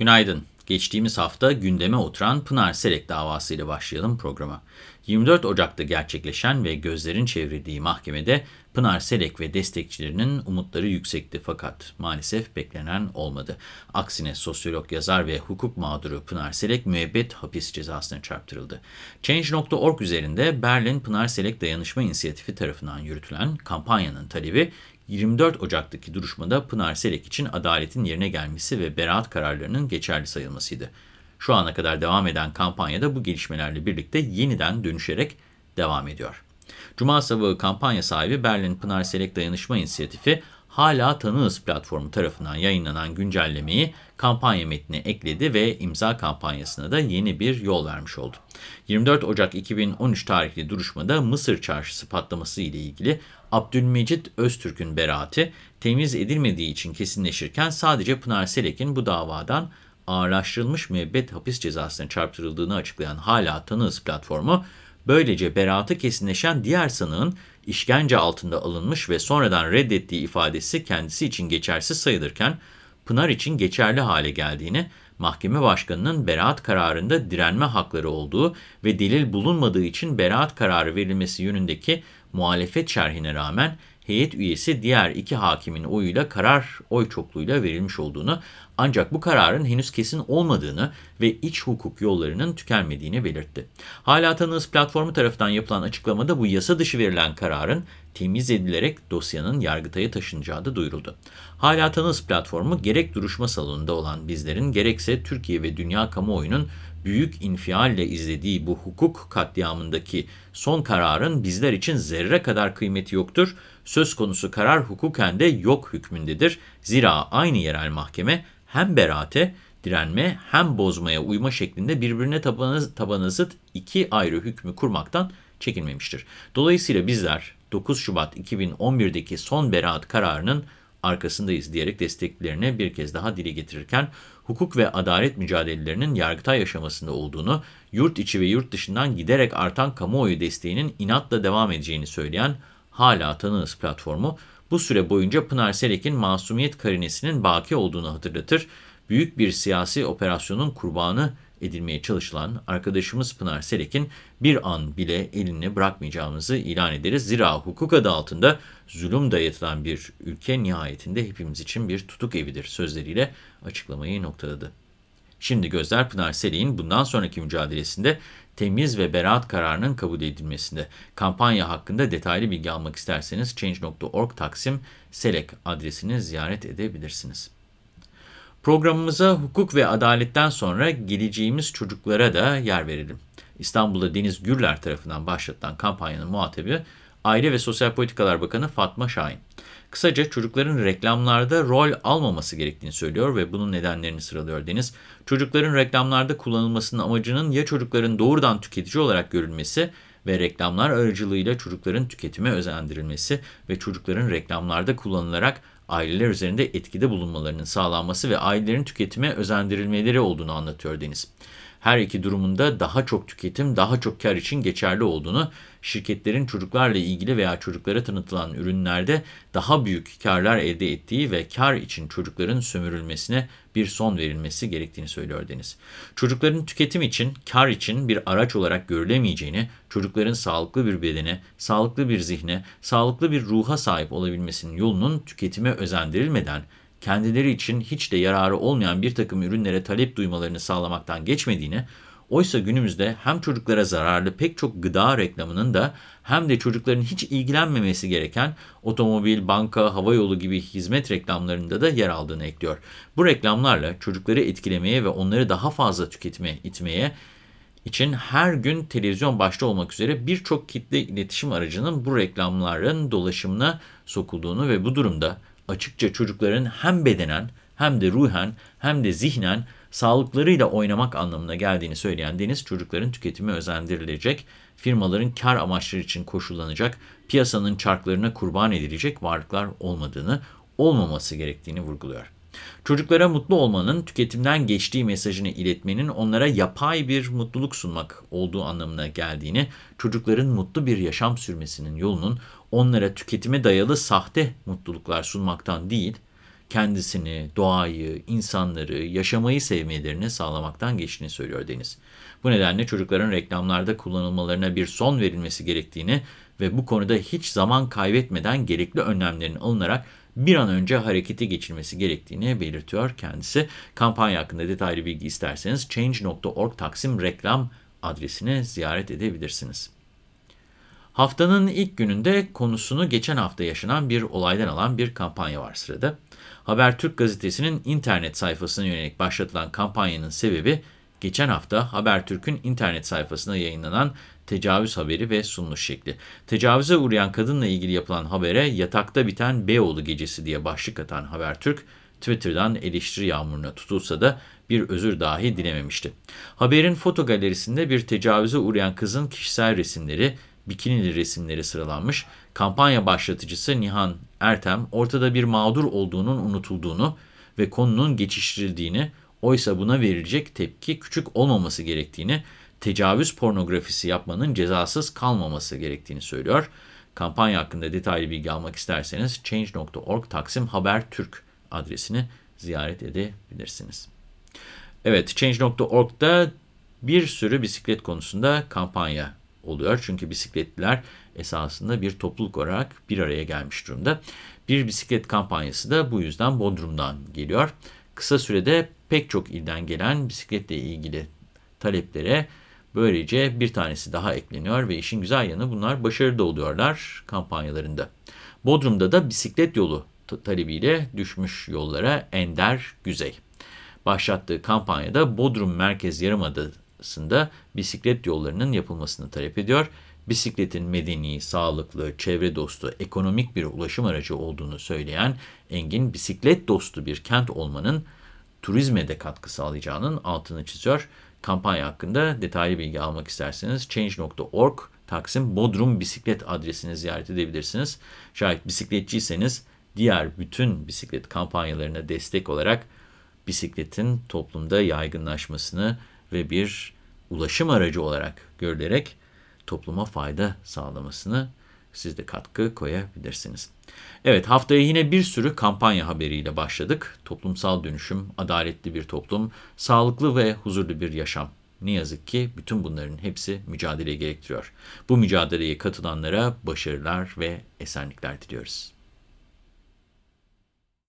Günaydın. Geçtiğimiz hafta gündeme oturan Pınar Selek davasıyla başlayalım programa. 24 Ocak'ta gerçekleşen ve gözlerin çevrildiği mahkemede Pınar Selek ve destekçilerinin umutları yüksekti fakat maalesef beklenen olmadı. Aksine sosyolog yazar ve hukuk mağduru Pınar Selek müebbet hapis cezasına çarptırıldı. Change.org üzerinde Berlin Pınar Selek Dayanışma İnisiyatifi tarafından yürütülen kampanyanın talebi 24 Ocak'taki duruşmada Pınar Selek için adaletin yerine gelmesi ve beraat kararlarının geçerli sayılmasıydı. Şu ana kadar devam eden kampanyada bu gelişmelerle birlikte yeniden dönüşerek devam ediyor. Cuma sabahı kampanya sahibi Berlin Pınar Selek Dayanışma İnisiyatifi Hala Tanığız platformu tarafından yayınlanan güncellemeyi kampanya metnine ekledi ve imza kampanyasına da yeni bir yol vermiş oldu. 24 Ocak 2013 tarihli duruşmada Mısır çarşısı patlaması ile ilgili Abdülmecit Öztürk'ün beraati temiz edilmediği için kesinleşirken sadece Pınar Selek'in bu davadan ağırlaştırılmış müebbet hapis cezasına çarptırıldığını açıklayan Hala Tanığız platformu, böylece beraatı kesinleşen diğer sanığın işkence altında alınmış ve sonradan reddettiği ifadesi kendisi için geçersiz sayılırken, Pınar için geçerli hale geldiğini, mahkeme başkanının beraat kararında direnme hakları olduğu ve delil bulunmadığı için beraat kararı verilmesi yönündeki muhalefet şerhine rağmen heyet üyesi diğer iki hakimin oyuyla karar oy çokluğuyla verilmiş olduğunu ancak bu kararın henüz kesin olmadığını ve iç hukuk yollarının tükenmediğini belirtti. Hala Tanığız platformu tarafından yapılan açıklamada bu yasa dışı verilen kararın temiz edilerek dosyanın Yargıtay'a taşınacağı da duyuruldu. Hala Tanığız platformu gerek duruşma salonunda olan bizlerin gerekse Türkiye ve dünya kamuoyunun büyük infialle izlediği bu hukuk katliamındaki son kararın bizler için zerre kadar kıymeti yoktur. Söz konusu karar hukuken de yok hükmündedir. Zira aynı yerel mahkeme hem beraate, direnme hem bozmaya uyma şeklinde birbirine tabanı, tabanı zıt iki ayrı hükmü kurmaktan çekinmemiştir. Dolayısıyla bizler 9 Şubat 2011'deki son beraat kararının arkasındayız diyerek desteklerini bir kez daha dile getirirken hukuk ve adalet mücadelelerinin Yargıtay aşamasında olduğunu, yurt içi ve yurt dışından giderek artan kamuoyu desteğinin inatla devam edeceğini söyleyen Hala Tanığız platformu, bu süre boyunca Pınar Selek'in masumiyet karinesinin baki olduğunu hatırlatır, büyük bir siyasi operasyonun kurbanı edilmeye çalışılan arkadaşımız Pınar Selek'in bir an bile elini bırakmayacağımızı ilan ederiz. Zira hukuk adı altında zulüm dayatılan bir ülke nihayetinde hepimiz için bir tutuk evidir sözleriyle açıklamayı noktaladı. Şimdi gözler Pınar Selek'in bundan sonraki mücadelesinde temiz ve beraat kararının kabul edilmesinde. Kampanya hakkında detaylı bilgi almak isterseniz change.org taksim selek adresini ziyaret edebilirsiniz. Programımıza hukuk ve adaletten sonra geleceğimiz çocuklara da yer verelim. İstanbul'da Deniz Gürler tarafından başlatılan kampanyanın muhatabı Aile ve Sosyal Politikalar Bakanı Fatma Şahin. Kısaca çocukların reklamlarda rol almaması gerektiğini söylüyor ve bunun nedenlerini sıralıyor Deniz. Çocukların reklamlarda kullanılmasının amacının ya çocukların doğrudan tüketici olarak görülmesi ve reklamlar aracılığıyla çocukların tüketime özendirilmesi ve çocukların reklamlarda kullanılarak aileler üzerinde etkide bulunmalarının sağlanması ve ailelerin tüketime özendirilmeleri olduğunu anlatıyor Deniz. Her iki durumunda daha çok tüketim, daha çok kar için geçerli olduğunu, şirketlerin çocuklarla ilgili veya çocuklara tanıtılan ürünlerde daha büyük karlar elde ettiği ve kar için çocukların sömürülmesine bir son verilmesi gerektiğini söylüyor Deniz. Çocukların tüketim için, kar için bir araç olarak görülemeyeceğini, çocukların sağlıklı bir bedene, sağlıklı bir zihne, sağlıklı bir ruha sahip olabilmesinin yolunun tüketime özendirilmeden, kendileri için hiç de yararı olmayan bir takım ürünlere talep duymalarını sağlamaktan geçmediğini, oysa günümüzde hem çocuklara zararlı pek çok gıda reklamının da hem de çocukların hiç ilgilenmemesi gereken otomobil, banka, havayolu gibi hizmet reklamlarında da yer aldığını ekliyor. Bu reklamlarla çocukları etkilemeye ve onları daha fazla tüketime itmeye için her gün televizyon başta olmak üzere birçok kitle iletişim aracının bu reklamların dolaşımına sokulduğunu ve bu durumda açıkça çocukların hem bedenen hem de ruhen hem de zihnen sağlıklarıyla oynamak anlamına geldiğini söyleyen Deniz, çocukların tüketimi özendirilecek, firmaların kar amaçları için koşullanacak, piyasanın çarklarına kurban edilecek varlıklar olmadığını, olmaması gerektiğini vurguluyor. Çocuklara mutlu olmanın tüketimden geçtiği mesajını iletmenin onlara yapay bir mutluluk sunmak olduğu anlamına geldiğini, çocukların mutlu bir yaşam sürmesinin yolunun onlara tüketime dayalı sahte mutluluklar sunmaktan değil, kendisini, doğayı, insanları, yaşamayı sevmelerini sağlamaktan geçtiğini söylüyor Deniz. Bu nedenle çocukların reklamlarda kullanılmalarına bir son verilmesi gerektiğini ve bu konuda hiç zaman kaybetmeden gerekli önlemlerin alınarak bir an önce harekete geçilmesi gerektiğini belirtiyor kendisi. Kampanya hakkında detaylı bilgi isterseniz change.org taksim reklam adresini ziyaret edebilirsiniz. Haftanın ilk gününde konusunu geçen hafta yaşanan bir olaydan alan bir kampanya var sırada. Habertürk gazetesinin internet sayfasına yönelik başlatılan kampanyanın sebebi geçen hafta Habertürk'ün internet sayfasına yayınlanan tecavüz haberi ve sunuluş şekli. Tecavüze uğrayan kadınla ilgili yapılan habere yatakta biten Beyoğlu gecesi diye başlık atan Habertürk, Twitter'dan eleştiri yağmuruna tutulsa da bir özür dahi dilememişti. Haberin foto galerisinde bir tecavüze uğrayan kızın kişisel resimleri, bikinili resimleri sıralanmış. Kampanya başlatıcısı Nihan Ertem, ortada bir mağdur olduğunun unutulduğunu ve konunun geçiştirildiğini, oysa buna verilecek tepki küçük olmaması gerektiğini, tecavüz pornografisi yapmanın cezasız kalmaması gerektiğini söylüyor. Kampanya hakkında detaylı bilgi almak isterseniz change.org Taksim Haber Türk adresini ziyaret edebilirsiniz. Evet, Change.org'da bir sürü bisiklet konusunda kampanya oluyor. Çünkü bisikletliler esasında bir topluluk olarak bir araya gelmiş durumda. Bir bisiklet kampanyası da bu yüzden Bodrum'dan geliyor. Kısa sürede pek çok ilden gelen bisikletle ilgili taleplere böylece bir tanesi daha ekleniyor ve işin güzel yanı bunlar başarılı oluyorlar kampanyalarında. Bodrum'da da bisiklet yolu talebiyle düşmüş yollara Ender Güzey. Başlattığı kampanyada Bodrum Merkez Yarımadası'nda bisiklet yollarının yapılmasını talep ediyor. Bisikletin medeni, sağlıklı, çevre dostu, ekonomik bir ulaşım aracı olduğunu söyleyen Engin, bisiklet dostu bir kent olmanın turizme de katkı sağlayacağının altını çiziyor. Kampanya hakkında detaylı bilgi almak isterseniz change.org Taksim Bodrum Bisiklet adresini ziyaret edebilirsiniz. Şayet bisikletçiyseniz diğer bütün bisiklet kampanyalarına destek olarak bisikletin toplumda yaygınlaşmasını ve bir ulaşım aracı olarak görülerek topluma fayda sağlamasını siz de katkı koyabilirsiniz. Evet haftaya yine bir sürü kampanya haberiyle başladık. Toplumsal dönüşüm, adaletli bir toplum, sağlıklı ve huzurlu bir yaşam. Ne yazık ki bütün bunların hepsi mücadele gerektiriyor. Bu mücadeleye katılanlara başarılar ve esenlikler diliyoruz.